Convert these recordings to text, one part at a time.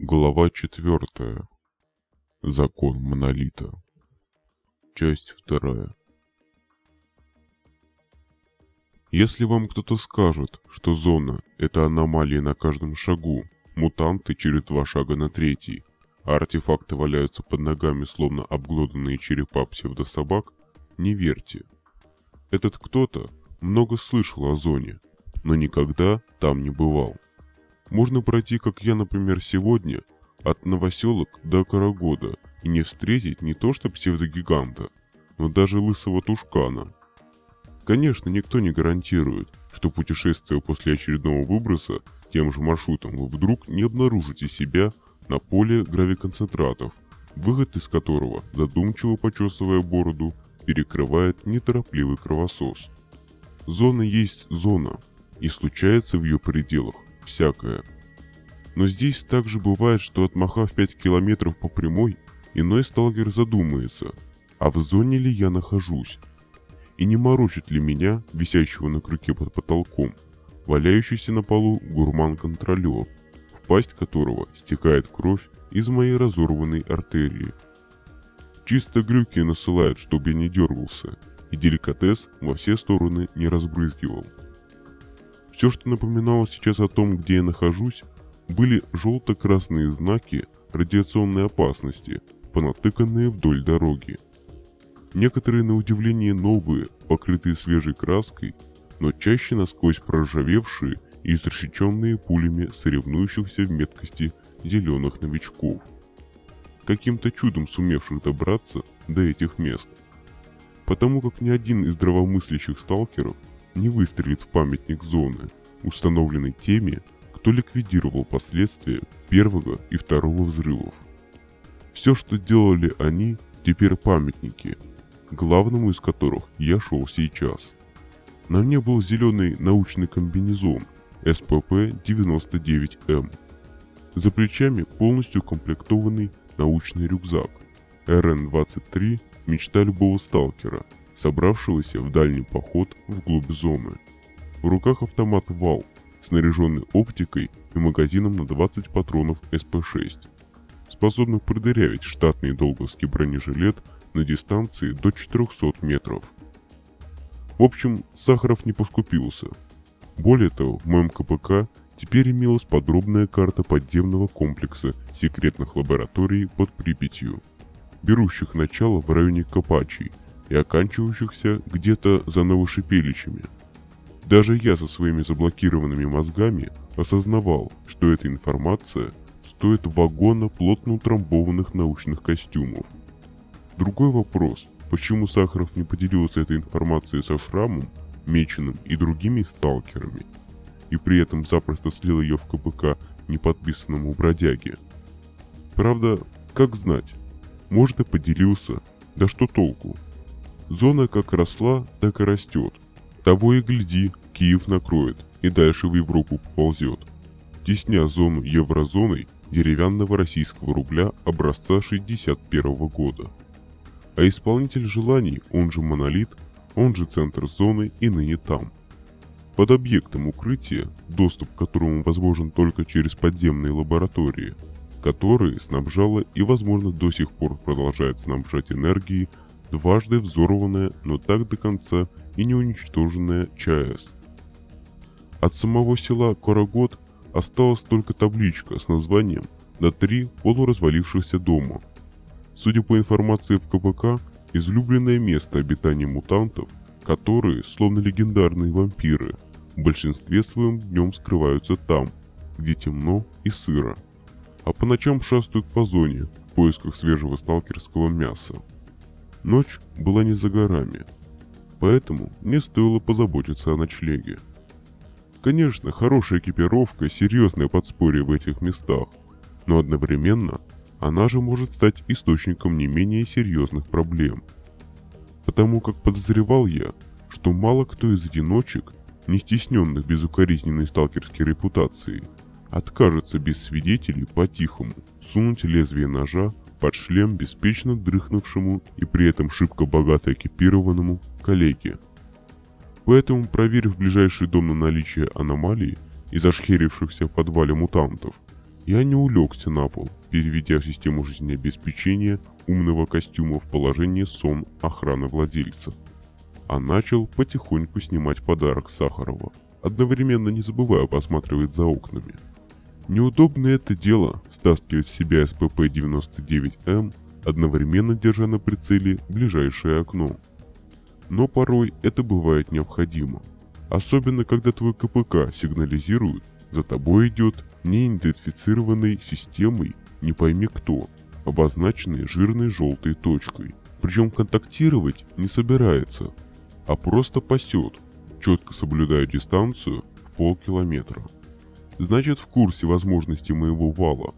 Глава четвертая. Закон Монолита. Часть вторая. Если вам кто-то скажет, что зона – это аномалия на каждом шагу, мутанты через два шага на третий, а артефакты валяются под ногами, словно обглоданные черепа псевдособак, не верьте. Этот кто-то много слышал о зоне, но никогда там не бывал. Можно пройти, как я, например, сегодня, от Новоселок до Карагода и не встретить не то что псевдогиганта, но даже лысого тушкана. Конечно, никто не гарантирует, что путешествуя после очередного выброса тем же маршрутом вы вдруг не обнаружите себя на поле гравиконцентратов, выход из которого, задумчиво почесывая бороду, перекрывает неторопливый кровосос. Зона есть зона, и случается в ее пределах всякое. Но здесь также бывает, что отмахав 5 километров по прямой, иной сталкер задумается, а в зоне ли я нахожусь? И не морочит ли меня, висящего на крюке под потолком, валяющийся на полу гурман-контролер, в пасть которого стекает кровь из моей разорванной артерии. Чисто глюки насылает, чтобы я не дергался, и деликатес во все стороны не разбрызгивал. Все, что напоминало сейчас о том, где я нахожусь, были желто-красные знаки радиационной опасности, понатыканные вдоль дороги. Некоторые, на удивление, новые, покрытые свежей краской, но чаще насквозь проржавевшие и изрешеченные пулями соревнующихся в меткости зеленых новичков. Каким-то чудом сумевших добраться до этих мест. Потому как ни один из здравомыслящих сталкеров не выстрелит в памятник зоны, установленный теми, кто ликвидировал последствия первого и второго взрывов. Все, что делали они, теперь памятники, главному из которых я шел сейчас. На мне был зеленый научный комбинезон СПП-99М. За плечами полностью комплектованный научный рюкзак РН-23 «Мечта любого сталкера», собравшегося в дальний поход вглубь зоны. В руках автомат ВАЛ, снаряженный оптикой и магазином на 20 патронов СП-6, способных продырявить штатный долговский бронежилет на дистанции до 400 метров. В общем, Сахаров не поскупился. Более того, в моем КПК теперь имелась подробная карта подземного комплекса секретных лабораторий под Припятью, берущих начало в районе Капачий – и оканчивающихся где-то за Новошипеличами. Даже я со своими заблокированными мозгами осознавал, что эта информация стоит вагона плотно утрамбованных научных костюмов. Другой вопрос, почему Сахаров не поделился этой информацией со Шрамом, Меченым и другими сталкерами, и при этом запросто слил ее в КПК неподписанному бродяге. Правда, как знать, может и поделился, да что толку, Зона как росла, так и растет. Того и гляди, Киев накроет и дальше в Европу поползет. Тесня зону еврозоной деревянного российского рубля образца 61 года. А исполнитель желаний, он же монолит, он же центр зоны и ныне там. Под объектом укрытия, доступ к которому возможен только через подземные лаборатории, которые снабжала и, возможно, до сих пор продолжает снабжать энергией дважды взорванная, но так до конца и не уничтоженная ЧАЭС. От самого села Карагод осталась только табличка с названием на три полуразвалившихся дома. Судя по информации в КПК, излюбленное место обитания мутантов, которые, словно легендарные вампиры, в большинстве своем днем скрываются там, где темно и сыро, а по ночам шастают по зоне в поисках свежего сталкерского мяса. Ночь была не за горами, поэтому мне стоило позаботиться о ночлеге. Конечно, хорошая экипировка – серьезное подспорье в этих местах, но одновременно она же может стать источником не менее серьезных проблем. Потому как подозревал я, что мало кто из одиночек, не стесненных безукоризненной сталкерской репутацией, откажется без свидетелей по-тихому сунуть лезвие ножа под шлем беспечно дрыхнувшему и при этом шибко богато экипированному коллеге. Поэтому, проверив ближайший дом на наличие аномалий и зашхерившихся в подвале мутантов, Я не улегся на пол, переведя систему жизнеобеспечения умного костюма в положение сон охраны владельца, а начал потихоньку снимать подарок Сахарова, одновременно не забывая посматривать за окнами. Неудобно это дело стаскивать с себя СПП-99М, одновременно держа на прицеле ближайшее окно. Но порой это бывает необходимо, особенно когда твой КПК сигнализирует, за тобой идет неидентифицированной системой не пойми кто, обозначенной жирной желтой точкой. Причем контактировать не собирается, а просто пасет, четко соблюдая дистанцию в полкилометра. Значит в курсе возможностей моего вала.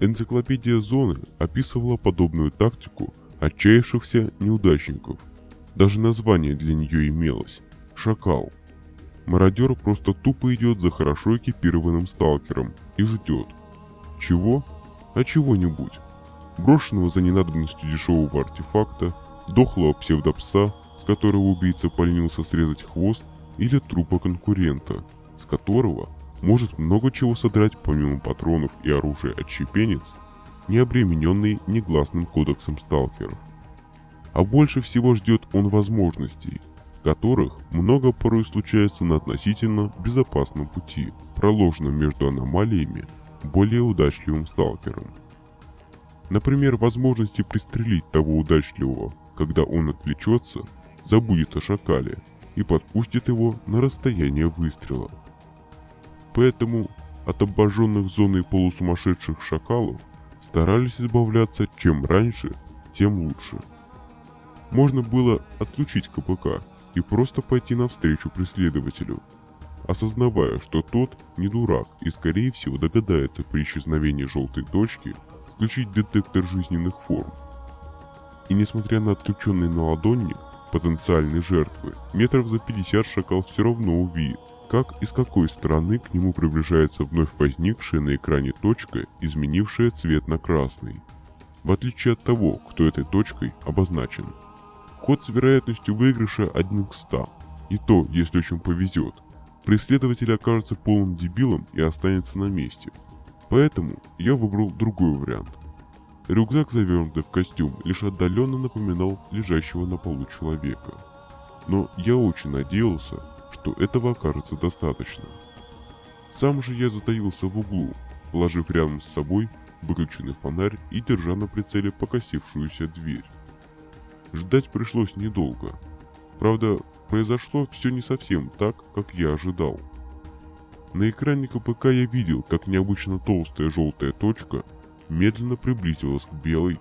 Энциклопедия зоны описывала подобную тактику отчаявшихся неудачников. Даже название для нее имелось – «Шакал». Мародер просто тупо идет за хорошо экипированным сталкером и ждет. Чего? А чего-нибудь. Брошенного за ненадобностью дешевого артефакта, дохлого псевдопса, с которого убийца поленился срезать хвост, или трупа конкурента, с которого может много чего содрать помимо патронов и оружия отщепенец, не обремененный негласным кодексом сталкеров. А больше всего ждет он возможностей, которых много порой случается на относительно безопасном пути, проложенном между аномалиями более удачливым сталкером. Например, возможности пристрелить того удачливого, когда он отвлечется, забудет о шакале и подпустит его на расстояние выстрела. Поэтому от обожженных зоной полусумасшедших шакалов старались избавляться чем раньше, тем лучше. Можно было отключить КПК и просто пойти навстречу преследователю, осознавая, что тот не дурак и скорее всего догадается при исчезновении желтой точки включить детектор жизненных форм. И несмотря на отключенный наладонник потенциальной жертвы, метров за 50 шакал все равно увидит, как и с какой стороны к нему приближается вновь возникшая на экране точка, изменившая цвет на красный. В отличие от того, кто этой точкой обозначен. Ход с вероятностью выигрыша 1 к 100. И то, если очень повезет. Преследователь окажется полным дебилом и останется на месте. Поэтому я выбрал другой вариант. Рюкзак, завернутый в костюм, лишь отдаленно напоминал лежащего на полу человека. Но я очень надеялся, что этого окажется достаточно. Сам же я затаился в углу, положив рядом с собой выключенный фонарь и держа на прицеле покосившуюся дверь. Ждать пришлось недолго. Правда, произошло все не совсем так, как я ожидал. На экране КПК я видел, как необычно толстая желтая точка медленно приблизилась к белой,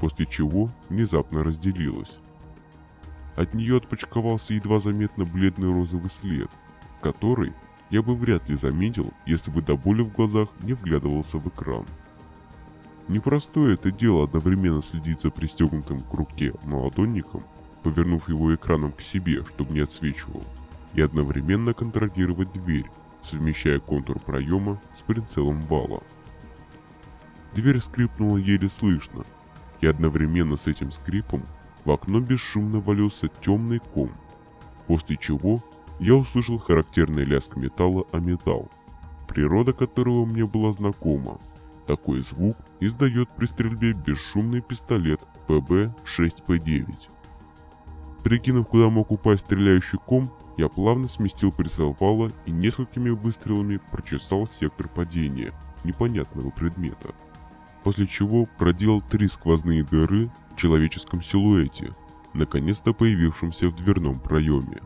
после чего внезапно разделилась. От нее отпочковался едва заметно бледный розовый след, который я бы вряд ли заметил, если бы до боли в глазах не вглядывался в экран. Непростое это дело одновременно следить за пристегнутым к руке наладонником, повернув его экраном к себе, чтобы не отсвечивал, и одновременно контролировать дверь, совмещая контур проема с прицелом вала. Дверь скрипнула еле слышно, и одновременно с этим скрипом в окно бесшумно валился темный ком, после чего я услышал характерный лязг металла о металл, природа которого мне была знакома, такой звук издает при стрельбе бесшумный пистолет ПБ-6П9. Прикинув, куда мог упасть стреляющий ком, я плавно сместил прицел вала и несколькими выстрелами прочесал сектор падения непонятного предмета. После чего проделал три сквозные дыры человеческом силуэте, наконец-то появившемся в дверном проеме.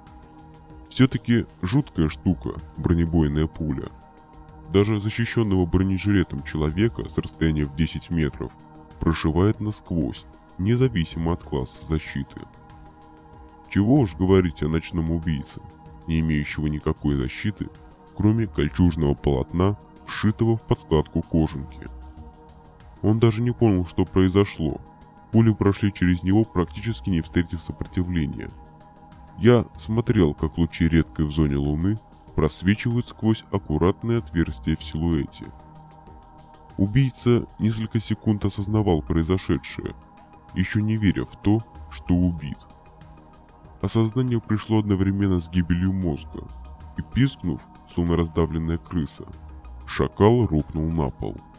Все-таки жуткая штука, бронебойная пуля – даже защищенного бронежилетом человека с расстояния в 10 метров прошивает насквозь, независимо от класса защиты. Чего уж говорить о ночном убийце, не имеющего никакой защиты, кроме кольчужного полотна, вшитого в подкладку кожанки. Он даже не понял, что произошло. Пули прошли через него, практически не встретив сопротивления. Я смотрел, как лучи редкой в зоне Луны просвечивают сквозь аккуратные отверстия в силуэте. Убийца несколько секунд осознавал произошедшее, еще не веря в то, что убит. Осознание пришло одновременно с гибелью мозга, и пискнув, словно раздавленная крыса, шакал рухнул на пол –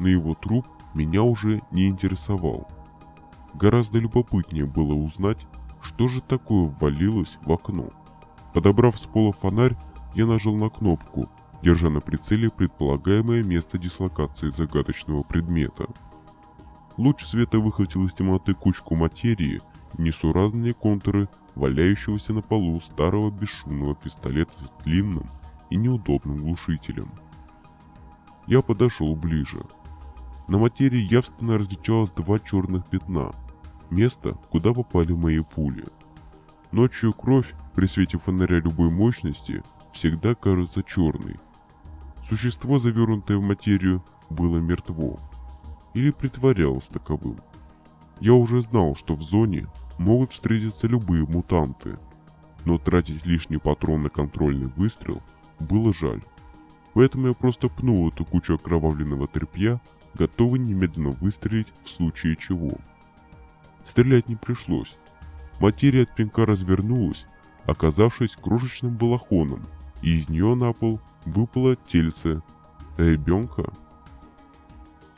на его труп меня уже не интересовал. Гораздо любопытнее было узнать, что же такое ввалилось в окно. Подобрав с пола фонарь, я нажал на кнопку, держа на прицеле предполагаемое место дислокации загадочного предмета. Луч света выхватил из темноты кучку материи несуразные контуры валяющегося на полу старого бесшумного пистолета с длинным и неудобным глушителем. Я подошел ближе. На материи явственно различалось два черных пятна. Место, куда попали мои пули. Ночью кровь при свете фонаря любой мощности всегда кажется черной. Существо, завернутое в материю, было мертво. Или притворялось таковым. Я уже знал, что в зоне могут встретиться любые мутанты. Но тратить лишний патрон на контрольный выстрел было жаль. Поэтому я просто пнул эту кучу окровавленного тряпья, готовый немедленно выстрелить в случае чего. Стрелять не пришлось. Материя от пинка развернулась, оказавшись крошечным балахоном, и из нее на пол выпало тельце ребенка.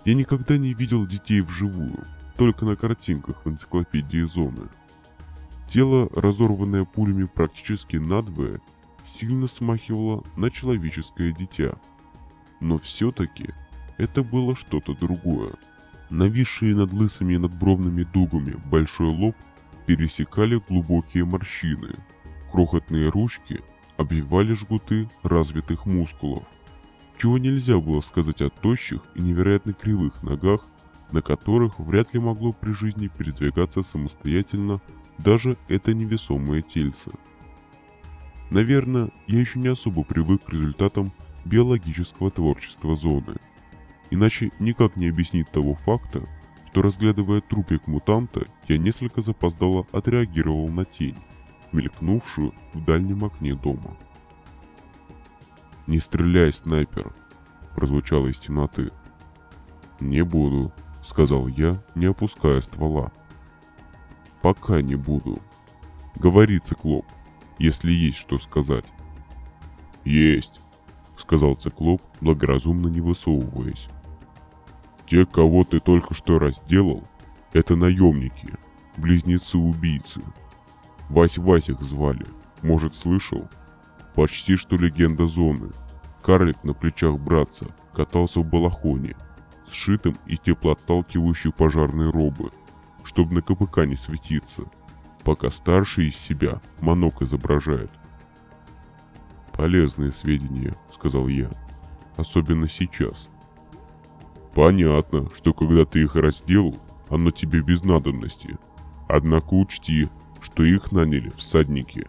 Я никогда не видел детей вживую, только на картинках в энциклопедии зоны. Тело, разорванное пулями практически надвое, сильно смахивало на человеческое дитя. Но все-таки это было что-то другое. Нависшие над лысыми и надбровными дугами большой лоб пересекали глубокие морщины. Крохотные ручки обвивали жгуты развитых мускулов. Чего нельзя было сказать о тощих и невероятно кривых ногах, на которых вряд ли могло при жизни передвигаться самостоятельно даже это невесомое тельце. Наверное, я еще не особо привык к результатам биологического творчества зоны. Иначе никак не объяснить того факта, что разглядывая трупик мутанта, я несколько запоздало отреагировал на тень, мелькнувшую в дальнем окне дома. «Не стреляй, снайпер!» – прозвучало из темноты. «Не буду», – сказал я, не опуская ствола. «Пока не буду. Говори, циклоп, если есть что сказать». «Есть», — сказал циклоп, благоразумно не высовываясь. «Те, кого ты только что разделал, это наемники, близнецы-убийцы. Вась-Вась их звали, может, слышал? Почти что легенда зоны. Карлик на плечах братца катался в балахоне, сшитым из теплоотталкивающей пожарной робы, чтобы на КПК не светиться, пока старший из себя манок изображает. «Полезные сведения», — сказал я, — «особенно сейчас». «Понятно, что когда ты их разделал, оно тебе без надобности. Однако учти, что их наняли всадники.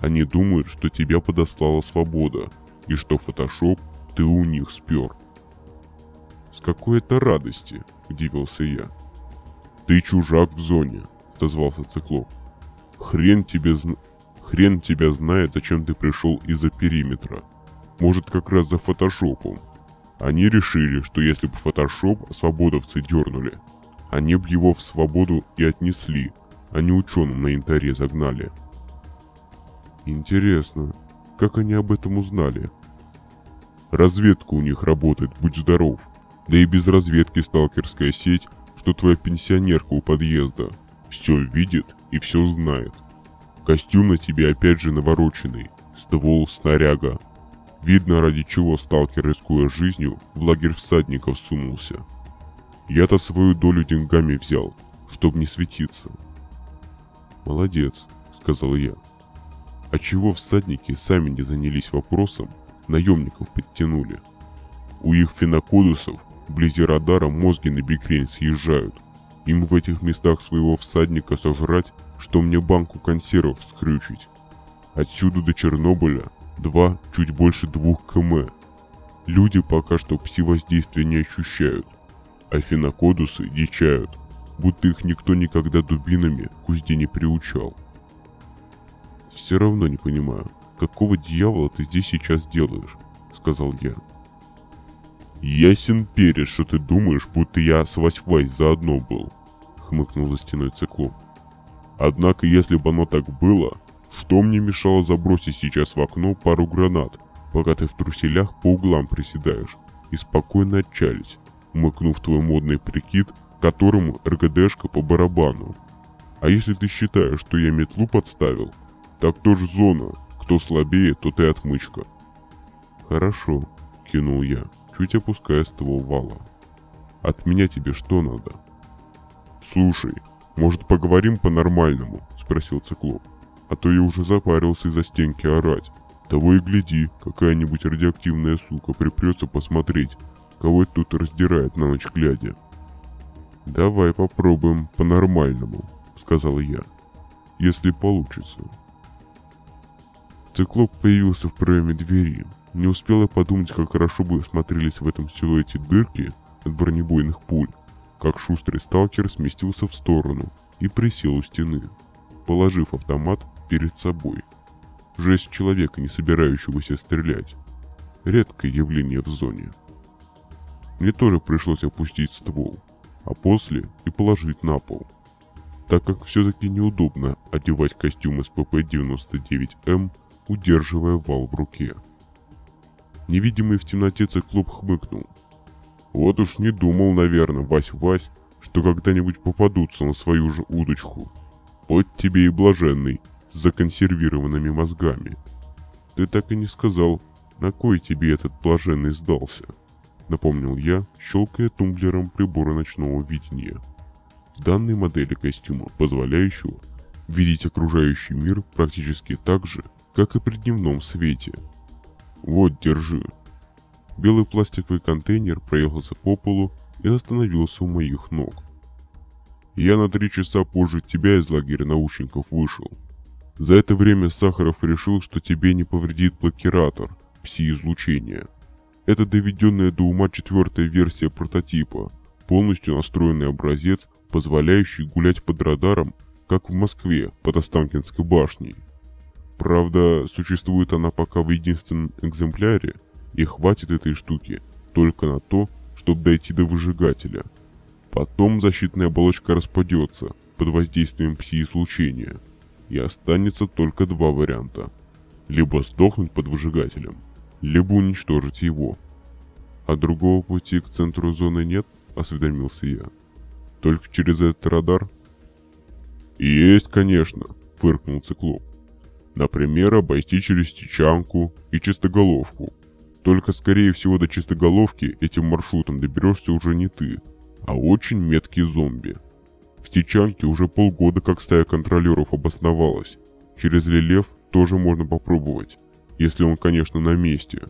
Они думают, что тебя подослала свобода, и что фотошоп ты у них спер. С какой это радости, удивился я. Ты чужак в зоне, отозвался циклоп. Хрен тебе зна... Хрен тебя знает, зачем ты пришел из-за периметра. Может, как раз за фотошопом. Они решили, что если бы фотошоп свободовцы дернули, они бы его в свободу и отнесли, а не ученым на янтаре загнали. Интересно, как они об этом узнали? Разведка у них работает, будь здоров. Да и без разведки сталкерская сеть, что твоя пенсионерка у подъезда. Все видит и все знает. Костюм на тебе опять же навороченный, ствол, снаряга. Видно, ради чего сталкер, рискуя жизнью, в лагерь всадников сунулся. Я-то свою долю деньгами взял, чтоб не светиться. «Молодец», — сказал я. «А чего всадники сами не занялись вопросом, наемников подтянули? У их фенокодусов вблизи радара мозги на бикрень съезжают. Им в этих местах своего всадника сожрать, что мне банку консервов скрючить. Отсюда до Чернобыля два, чуть больше двух км. Люди пока что пси-воздействия не ощущают, а фенокодусы дичают будто их никто никогда дубинами к узде не приучал. «Все равно не понимаю, какого дьявола ты здесь сейчас делаешь?» — сказал я. «Ясен перец, что ты думаешь, будто я с Вась-Вась заодно был», — хмыкнул за стеной циклоп. «Однако, если бы оно так было, что мне мешало забросить сейчас в окно пару гранат, пока ты в труселях по углам приседаешь, и спокойно отчалить? умыкнув твой модный прикид, которому РГДшка по барабану. А если ты считаешь, что я метлу подставил, так тоже зона. Кто слабее, тот и отмычка. Хорошо, кинул я, чуть опуская ствол вала. От меня тебе что надо? Слушай, может поговорим по-нормальному? Спросил циклоп. А то я уже запарился из-за стенки орать. Того и гляди, какая-нибудь радиоактивная сука припрется посмотреть, кого это тут раздирает на ночь глядя. «Давай попробуем по-нормальному», — сказал я. «Если получится». Циклоп появился в проеме двери. Не успел я подумать, как хорошо бы смотрелись в этом силуэте дырки от бронебойных пуль, как шустрый сталкер сместился в сторону и присел у стены, положив автомат перед собой. Жесть человека, не собирающегося стрелять. Редкое явление в зоне. Мне тоже пришлось опустить ствол, а после и положить на пол. Так как все-таки неудобно одевать костюм из ПП-99М, удерживая вал в руке. Невидимый в темноте циклоп хмыкнул. Вот уж не думал, наверное, Вась-Вась, что когда-нибудь попадутся на свою же удочку. Вот тебе и блаженный, с законсервированными мозгами. Ты так и не сказал, на кой тебе этот блаженный сдался, напомнил я, щелкая тумблером прибора ночного видения. В данной модели костюма, позволяющего видеть окружающий мир практически так же, как и при дневном свете. Вот, держи. Белый пластиковый контейнер проехался по полу и остановился у моих ног. Я на три часа позже тебя из лагеря научников вышел. За это время Сахаров решил, что тебе не повредит блокиратор пси-излучения. Это доведенная до ума четвертая версия прототипа, полностью настроенный образец, позволяющий гулять под радаром, как в Москве под Останкинской башней. Правда, существует она пока в единственном экземпляре, и хватит этой штуки только на то, чтобы дойти до выжигателя. Потом защитная оболочка распадется под воздействием пси-излучения, и останется только два варианта. Либо сдохнуть под выжигателем, либо уничтожить его. А другого пути к центру зоны нет, осведомился я. Только через этот радар? Есть, конечно, фыркнул циклоп. Например, обойти через Тичанку и Чистоголовку. Только, скорее всего, до Чистоголовки этим маршрутом доберешься уже не ты, а очень меткие зомби. В Тичанке уже полгода как стая контролеров обосновалась. Через Лилев тоже можно попробовать, если он, конечно, на месте.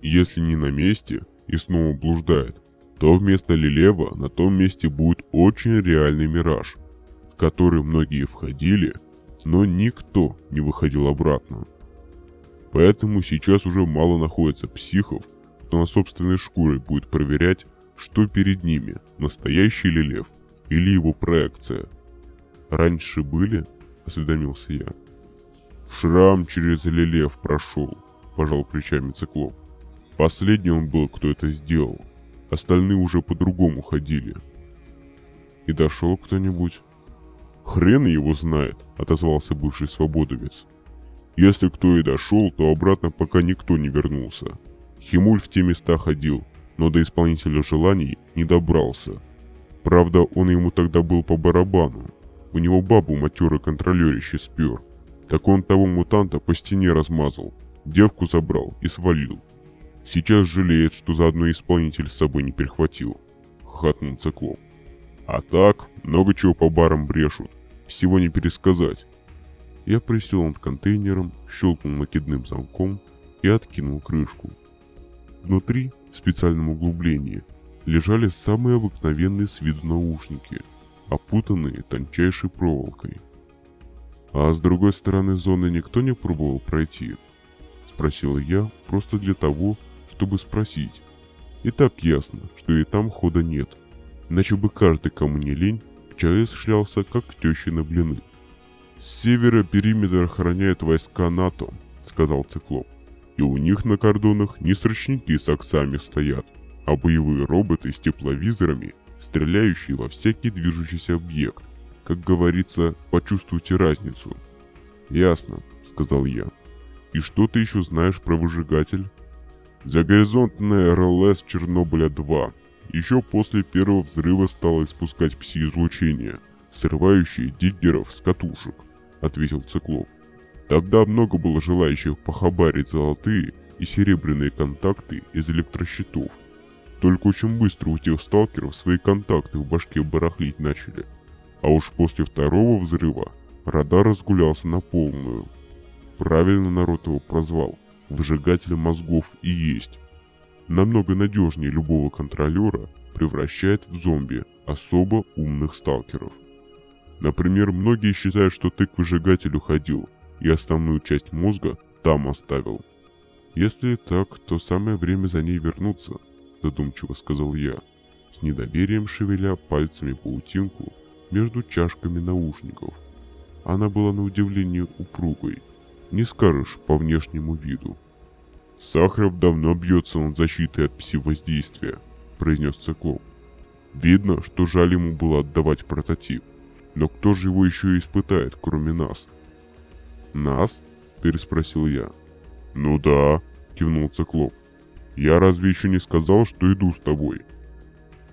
Если не на месте и снова блуждает, то вместо Лилева на том месте будет очень реальный мираж, в который многие входили – но никто не выходил обратно. Поэтому сейчас уже мало находится психов, кто на собственной шкуре будет проверять, что перед ними, настоящий ли лев или его проекция. «Раньше были?» – осведомился я. «Шрам через лелев прошел», – пожал плечами циклоп. «Последний он был, кто это сделал. Остальные уже по-другому ходили». «И дошел кто-нибудь?» «Хрен его знает», — отозвался бывший свободовец. «Если кто и дошел, то обратно пока никто не вернулся. Химуль в те места ходил, но до исполнителя желаний не добрался. Правда, он ему тогда был по барабану. У него бабу матерый контролерище спер. Так он того мутанта по стене размазал, девку забрал и свалил. Сейчас жалеет, что заодно исполнитель с собой не перехватил. Хатнул циклоп. А так, много чего по барам брешут. Всего не пересказать. Я присел над контейнером, щелкнул накидным замком и откинул крышку. Внутри, в специальном углублении, лежали самые обыкновенные с виду наушники, опутанные тончайшей проволокой. «А с другой стороны зоны никто не пробовал пройти?» – спросил я просто для того, чтобы спросить. И так ясно, что и там хода нет, иначе бы каждый, кому не лень, ЧАЭС шлялся, как тещи на блины. «С севера периметр охраняет войска НАТО», — сказал Циклоп. «И у них на кордонах не срочники с оксами стоят, а боевые роботы с тепловизорами, стреляющие во всякий движущийся объект. Как говорится, почувствуйте разницу». «Ясно», — сказал я. «И что ты еще знаешь про выжигатель?» «Загоризонтная РЛС Чернобыля-2», — еще после первого взрыва стало испускать пси-излучение, срывающее диггеров с катушек, ответил Циклоп. Тогда много было желающих похабарить золотые и серебряные контакты из электрощитов. Только очень быстро у тех сталкеров свои контакты в башке барахлить начали. А уж после второго взрыва радар разгулялся на полную. Правильно народ его прозвал. Выжигатель мозгов и есть. Намного надежнее любого контролера превращает в зомби особо умных сталкеров. Например, многие считают, что ты к выжигателю ходил и основную часть мозга там оставил. Если так, то самое время за ней вернуться, задумчиво сказал я, с недоверием шевеля пальцами паутинку между чашками наушников. Она была на удивление упругой, не скажешь по внешнему виду. «Сахаров давно бьется над защитой от пси-воздействия», — произнес Циклоп. «Видно, что жаль ему было отдавать прототип. Но кто же его еще испытает, кроме нас?» «Нас?» — переспросил я. «Ну да», — кивнул Циклоп. «Я разве еще не сказал, что иду с тобой?»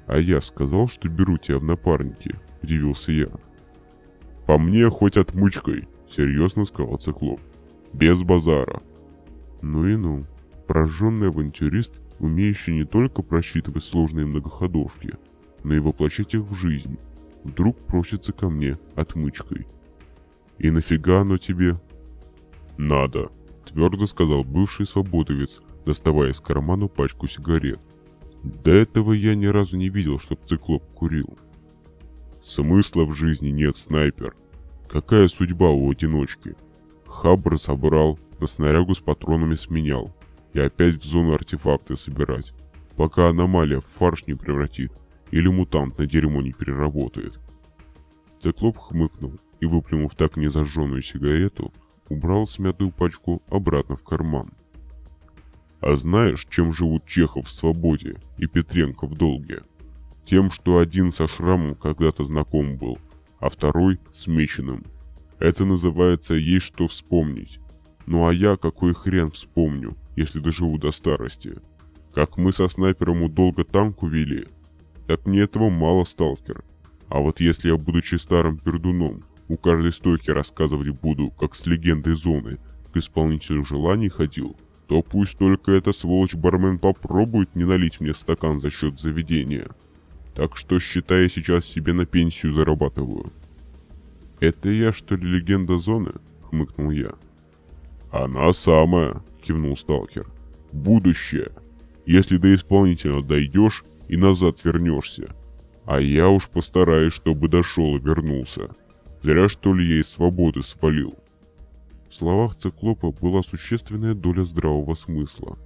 «А я сказал, что беру тебя в напарники», — удивился я. «По мне хоть отмычкой», — серьезно сказал Циклоп. «Без базара». Ну и ну. Прожженный авантюрист, умеющий не только просчитывать сложные многоходовки, но и воплощать их в жизнь, вдруг просится ко мне отмычкой. «И нафига оно тебе?» «Надо», — твердо сказал бывший свободовец, доставая из кармана пачку сигарет. До этого я ни разу не видел, чтоб циклоп курил. Смысла в жизни нет, снайпер. Какая судьба у одиночки? Хабр собрал, на снарягу с патронами сменял. И опять в зону артефакты собирать. Пока аномалия в фарш не превратит. Или мутант на дерьмо не переработает. Циклоп хмыкнул и, выплюнув так незажженную сигарету, убрал смятую пачку обратно в карман. А знаешь, чем живут Чехов в свободе и Петренко в долге? Тем, что один со шрамом когда-то знаком был, а второй с меченым. Это называется «есть что вспомнить». Ну а я какой хрен вспомню, если доживу до старости. Как мы со снайпером у долго танк увели. Так мне этого мало, сталкер. А вот если я, будучи старым пердуном, у каждой стойки рассказывать буду, как с легендой зоны к исполнителю желаний ходил, то пусть только эта сволочь-бармен попробует не налить мне стакан за счет заведения. Так что, считай, я сейчас себе на пенсию зарабатываю. «Это я, что ли, легенда зоны?» — хмыкнул я. «Она самая», — кивнул сталкер. «Будущее. Если до исполнителя дойдешь и назад вернешься. А я уж постараюсь, чтобы дошел и вернулся. Зря что ли из свободы свалил». В словах циклопа была существенная доля здравого смысла.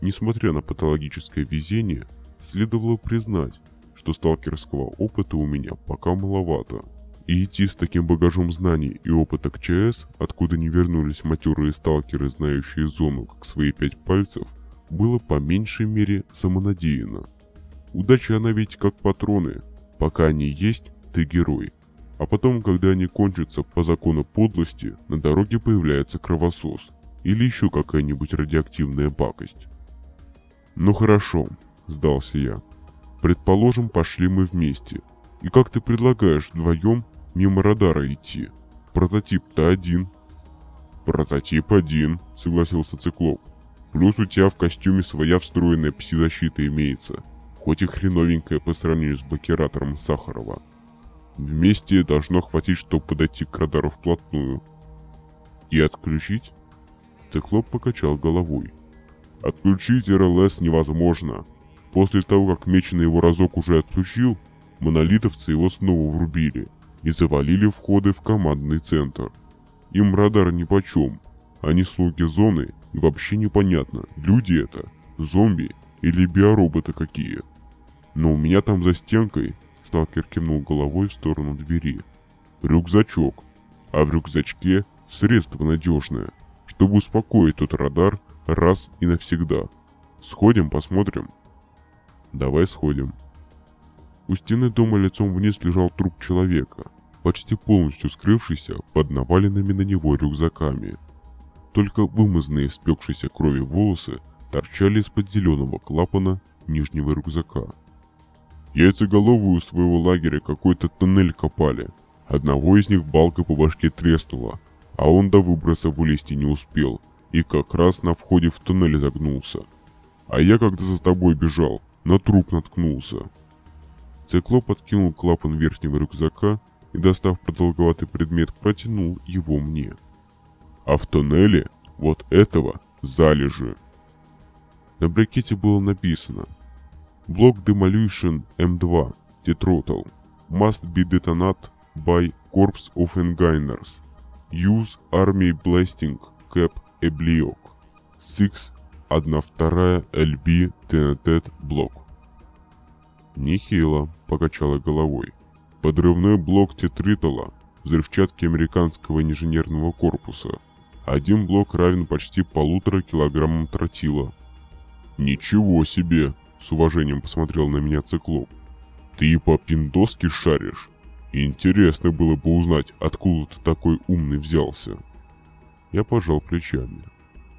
Несмотря на патологическое везение, следовало признать, что сталкерского опыта у меня пока маловато. И идти с таким багажом знаний и опыта к ЧС, откуда не вернулись матерые сталкеры, знающие зону как свои пять пальцев, было по меньшей мере самонадеянно. Удача она ведь как патроны. Пока они есть, ты герой. А потом, когда они кончатся по закону подлости, на дороге появляется кровосос. Или еще какая-нибудь радиоактивная пакость. «Ну хорошо», — сдался я. Предположим, пошли мы вместе. И как ты предлагаешь вдвоем мимо радара идти? Прототип-то один. Прототип один, согласился Циклоп. Плюс у тебя в костюме своя встроенная пси-защита имеется. Хоть и хреновенькая по сравнению с блокиратором Сахарова. Вместе должно хватить, чтобы подойти к радару вплотную. И отключить? Циклоп покачал головой. Отключить РЛС невозможно. После того, как Меченый его разок уже отключил, монолитовцы его снова врубили и завалили входы в командный центр. Им радар нипочем, они слуги зоны и вообще непонятно, люди это, зомби или биороботы какие. Но у меня там за стенкой, сталкер кивнул головой в сторону двери, рюкзачок, а в рюкзачке средство надежное, чтобы успокоить тот радар раз и навсегда. Сходим, посмотрим. Давай сходим. У стены дома лицом вниз лежал труп человека, почти полностью скрывшийся под наваленными на него рюкзаками. Только вымазанные в спекшейся крови волосы торчали из-под зеленого клапана нижнего рюкзака. Яйцеголовые у своего лагеря какой-то тоннель копали. Одного из них балкой по башке треснула, а он до выброса вылезти не успел, и как раз на входе в туннель загнулся. А я когда за тобой бежал, на труп наткнулся. Циклоп откинул клапан верхнего рюкзака и, достав продолговатый предмет, протянул его мне. А в туннеле вот этого залежи. На брикете было написано Block Demolition M2 Tetrotal must be detonated by Corps of Enginers. Use Army Blasting Cap Oblique. 6 1 2 LB TNT блок. Нехило, покачала головой. Подрывной блок тетритола, взрывчатки американского инженерного корпуса. Один блок равен почти полутора килограммам тротила. Ничего себе, с уважением посмотрел на меня циклоп. Ты по пиндоски шаришь? Интересно было бы узнать, откуда ты такой умный взялся. Я пожал плечами.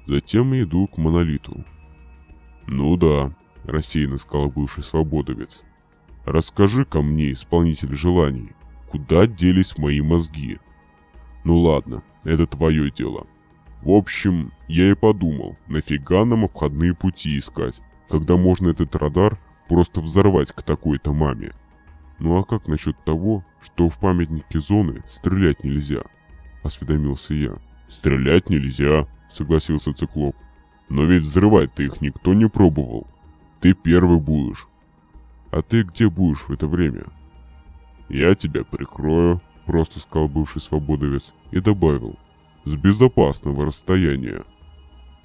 Затем иду к монолиту. Ну да, рассеянно сказал бывший свободовец. Расскажи-ка мне, исполнитель желаний, куда делись мои мозги? Ну ладно, это твое дело. В общем, я и подумал, нафига нам обходные пути искать, когда можно этот радар просто взорвать к такой-то маме. Ну а как насчет того, что в памятнике зоны стрелять нельзя? Осведомился я. Стрелять нельзя, согласился Циклоп. Но ведь взрывать-то их никто не пробовал. Ты первый будешь. А ты где будешь в это время? Я тебя прикрою, просто сказал бывший свободовец и добавил. С безопасного расстояния.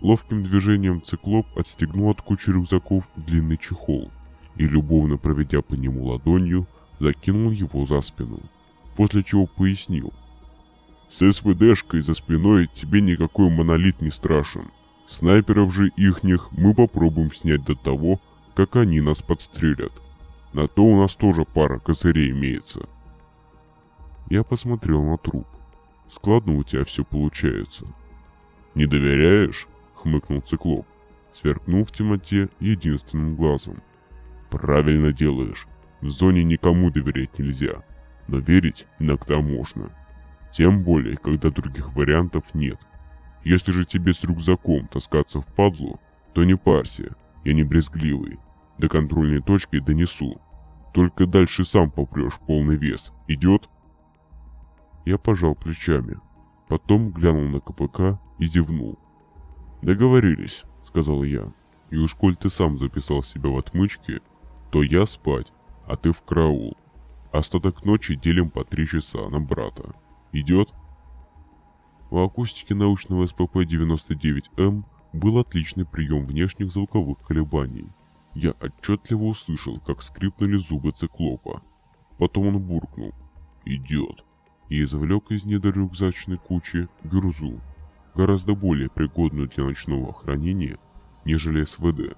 Ловким движением циклоп отстегнул от кучи рюкзаков длинный чехол и, любовно проведя по нему ладонью, закинул его за спину, после чего пояснил. «С СВДшкой за спиной тебе никакой монолит не страшен. Снайперов же ихних мы попробуем снять до того, как они нас подстрелят. На то у нас тоже пара козырей имеется. Я посмотрел на труп. Складно у тебя все получается. Не доверяешь? Хмыкнул циклоп, сверкнув в темноте единственным глазом. Правильно делаешь. В зоне никому доверять нельзя. Но верить иногда можно. Тем более, когда других вариантов нет. Если же тебе с рюкзаком таскаться в падлу, то не парься, я не брезгливый. До контрольной точки донесу. Только дальше сам попрешь полный вес. Идет?» Я пожал плечами. Потом глянул на КПК и зевнул. «Договорились», — сказал я. «И уж коль ты сам записал себя в отмычке, то я спать, а ты в караул. Остаток ночи делим по три часа на брата. Идет?» У акустики научного СПП-99М был отличный прием внешних звуковых колебаний. Я отчетливо услышал, как скрипнули зубы циклопа. Потом он буркнул «Идет» и извлек из недр рюкзачной кучи гюрзу, гораздо более пригодную для ночного хранения, нежели СВД.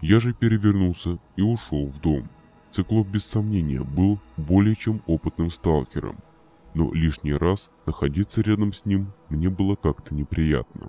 Я же перевернулся и ушел в дом. Циклоп без сомнения был более чем опытным сталкером, но лишний раз находиться рядом с ним мне было как-то неприятно.